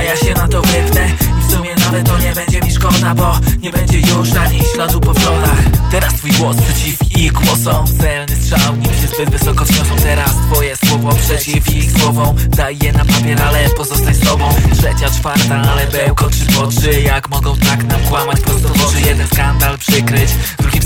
a ja się na to wypnę. I w sumie nawet to nie będzie mi szkoda Bo nie będzie już ani śladu po wzorach Teraz twój głos przeciw ich głosom. Celny strzał, nim się zbyt wysoko wzniosą. Teraz twoje słowo przeciw ich słowom. Daję na papier, ale pozostań z tobą. Trzecia, czwarta, ale bełko czy poczy Jak mogą tak nam kłamać prosto w oczy? Jeden skandal przykryć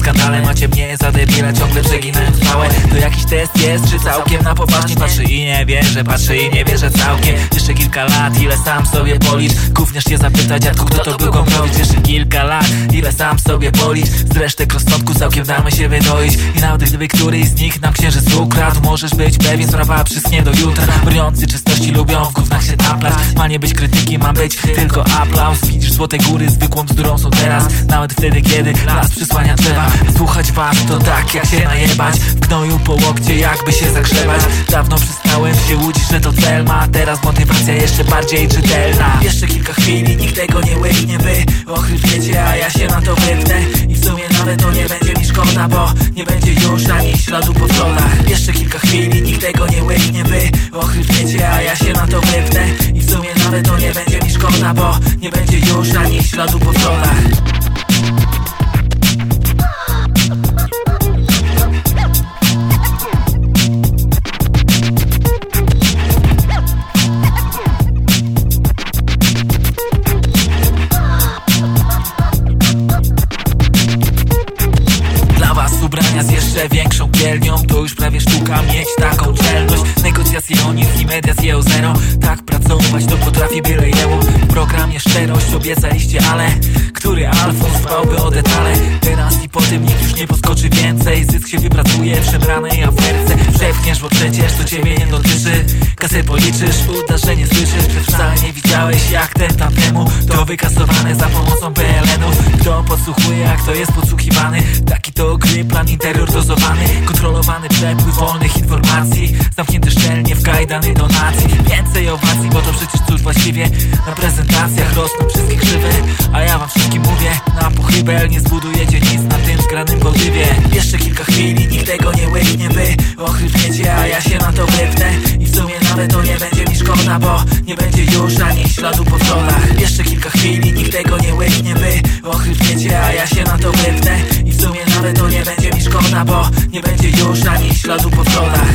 drugim skandalem Macie mnie za debila, ciągle przeginając całe To jakiś test jest, czy całkiem na poważnie? Patrzy i nie wierzę, patrzy i nie wierzę całkiem. Jeszcze kilka lat, ile sam sobie policz Gówniarz cię zapyta, dziadku, kto to był Gombrowicz Jeszcze kilka lat, ile sam sobie policz Z resztek rozsądku całkiem damy się wydoić. I nawet gdyby któryś z nich nam księżyc ukradł Możesz być pewien, sprawa przyschnie do jutra. Broniący czystości lubią w gównach się taplać. Ma nie być krytyki, ma być tylko aplauz. Widzisz złote góry, zwykłą bzdurą są teraz. Nawet wtedy, kiedy las przysłania drzewa Słuchać was to tak jak się najebać. W gnoju po łokcie jakby się zagrzebać. Dawno przestałem się łudzić, że to cel ma Teraz motywacja jeszcze bardziej czytelna. Jeszcze kilka chwil i nikt tego nie łyknie. Wy ochrypniecie, a ja się na to wypnę. I w sumie nawet to nie będzie mi szkoda Bo nie będzie już ani śladu po schodach Jeszcze kilka chwil i nikt tego nie łyknie. Wy ochrypniecie, a ja się na to wypnę. I w sumie nawet to nie będzie mi szkoda Bo nie będzie już ani śladu po schodach większą pielnią To już prawie sztuka mieć taką czelność. Negocjacje o nic i mediacje o zero. Tak pracować to potrafi byle jemu. W programie szczerość obiecaliście, ale Który Alfons dbałby o detale? Teraz i po tym nikt już nie podskoczy więcej. Zysk się wypracuje w szemranej aferce Przepchniesz, bo przecież to ciebie nie dotyczy. Kasę policzysz, udasz, że nie słyszysz Wcale nie widziałeś jak ten tamtemu To wykasowane za pomocą PLN-u Kto podsłuchuje, a kto jest podsłuchiwany? Taki to gry, plan i terror dozowany Kontrolowany przepływ wolnych informacji Zamknięty szczelnie w kajdany donacji. Więcej owacji, bo to przecież cóż właściwie. Na prezentacjach rosną wszystkie krzywe A ja Wy ochrypniecie, a ja się na to wypnę. I w sumie nawet to nie będzie mi szkoda Bo nie będzie już ani śladu po schodach Jeszcze kilka chwil i nikt tego nie łyknie Wy ochrypniecie, a ja się na to wypnę. I w sumie nawet to nie będzie mi szkoda Bo nie będzie już ani śladu po schodach